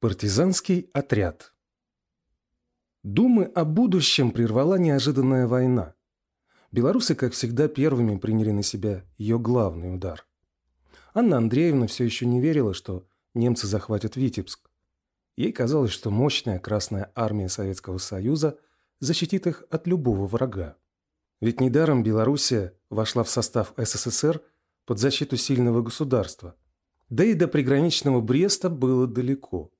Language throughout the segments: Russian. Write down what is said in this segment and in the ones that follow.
Партизанский отряд Думы о будущем прервала неожиданная война. Белорусы, как всегда, первыми приняли на себя ее главный удар. Анна Андреевна все еще не верила, что немцы захватят Витебск. Ей казалось, что мощная Красная Армия Советского Союза защитит их от любого врага. Ведь недаром Белоруссия вошла в состав СССР под защиту сильного государства. Да и до приграничного Бреста было далеко.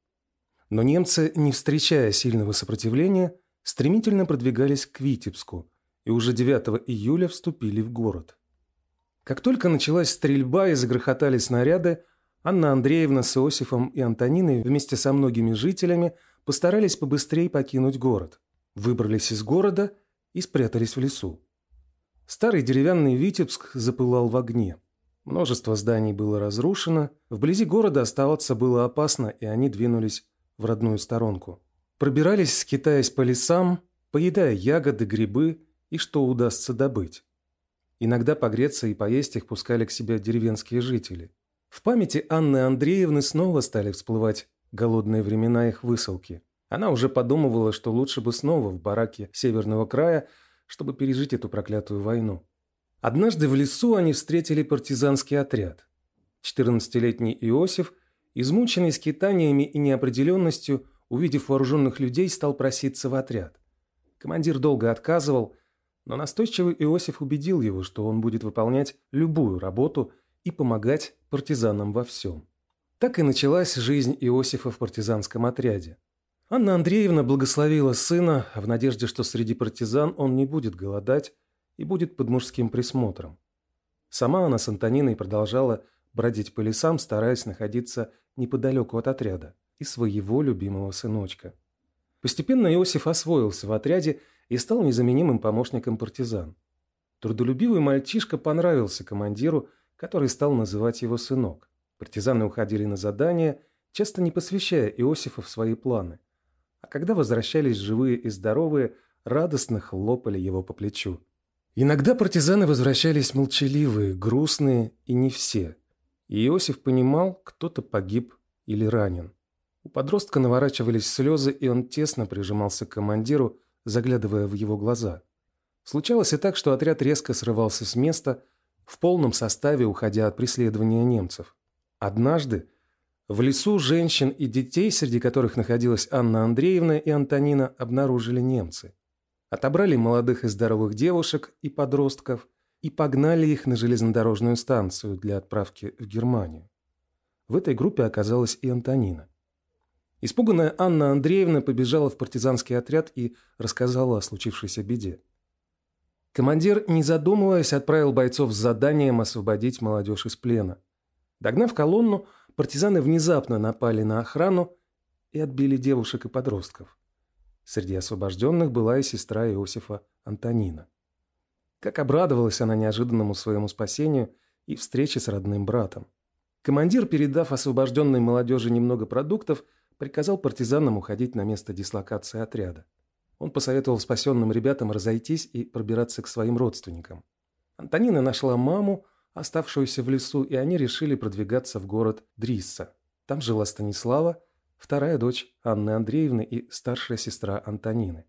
Но немцы, не встречая сильного сопротивления, стремительно продвигались к Витебску и уже 9 июля вступили в город. Как только началась стрельба и загрохотали снаряды, Анна Андреевна с Иосифом и Антониной вместе со многими жителями постарались побыстрее покинуть город, выбрались из города и спрятались в лесу. Старый деревянный Витебск запылал в огне. Множество зданий было разрушено, вблизи города оставаться было опасно, и они двинулись в родную сторонку. Пробирались, скитаясь по лесам, поедая ягоды, грибы и что удастся добыть. Иногда погреться и поесть их пускали к себе деревенские жители. В памяти Анны Андреевны снова стали всплывать голодные времена их высылки. Она уже подумывала, что лучше бы снова в бараке северного края, чтобы пережить эту проклятую войну. Однажды в лесу они встретили партизанский отряд. 14-летний Иосиф – Измученный скитаниями и неопределенностью, увидев вооруженных людей, стал проситься в отряд. Командир долго отказывал, но настойчивый Иосиф убедил его, что он будет выполнять любую работу и помогать партизанам во всем. Так и началась жизнь Иосифа в партизанском отряде. Анна Андреевна благословила сына в надежде, что среди партизан он не будет голодать и будет под мужским присмотром. Сама она с Антониной продолжала бродить по лесам, стараясь находиться неподалеку от отряда и своего любимого сыночка. Постепенно Иосиф освоился в отряде и стал незаменимым помощником партизан. Трудолюбивый мальчишка понравился командиру, который стал называть его сынок. Партизаны уходили на задания, часто не посвящая Иосифа в свои планы. А когда возвращались живые и здоровые, радостно хлопали его по плечу. Иногда партизаны возвращались молчаливые, грустные и не все – и Иосиф понимал, кто-то погиб или ранен. У подростка наворачивались слезы, и он тесно прижимался к командиру, заглядывая в его глаза. Случалось и так, что отряд резко срывался с места, в полном составе уходя от преследования немцев. Однажды в лесу женщин и детей, среди которых находилась Анна Андреевна и Антонина, обнаружили немцы. Отобрали молодых и здоровых девушек и подростков – и погнали их на железнодорожную станцию для отправки в Германию. В этой группе оказалась и Антонина. Испуганная Анна Андреевна побежала в партизанский отряд и рассказала о случившейся беде. Командир, не задумываясь, отправил бойцов с заданием освободить молодежь из плена. Догнав колонну, партизаны внезапно напали на охрану и отбили девушек и подростков. Среди освобожденных была и сестра Иосифа Антонина. Как обрадовалась она неожиданному своему спасению и встрече с родным братом. Командир, передав освобожденной молодежи немного продуктов, приказал партизанам уходить на место дислокации отряда. Он посоветовал спасенным ребятам разойтись и пробираться к своим родственникам. Антонина нашла маму, оставшуюся в лесу, и они решили продвигаться в город Дрисса. Там жила Станислава, вторая дочь Анны Андреевны и старшая сестра Антонины.